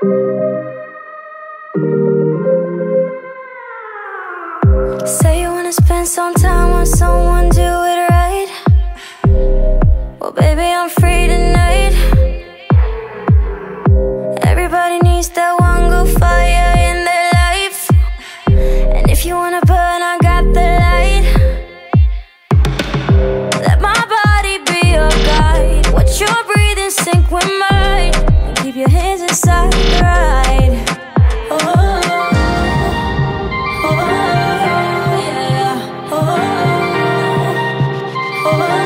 Say you wanna spend some time with someone, do it right. Well, baby, I'm free tonight. Everybody needs that one good fire in their life. And if you wanna burn, for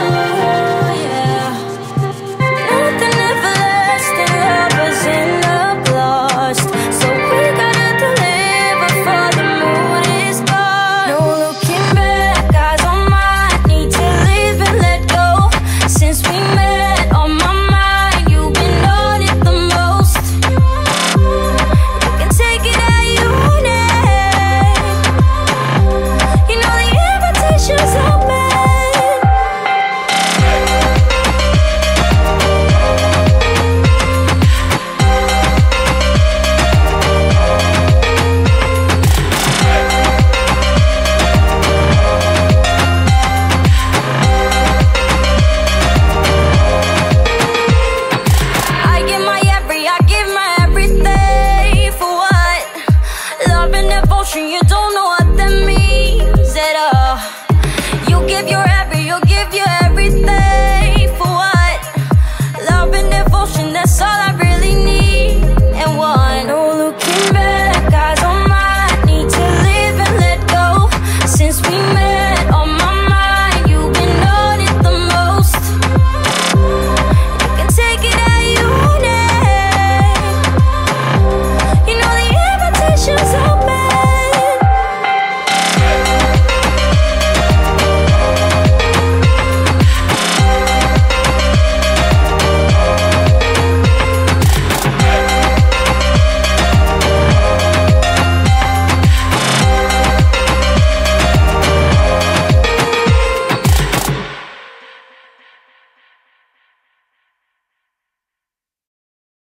give your everything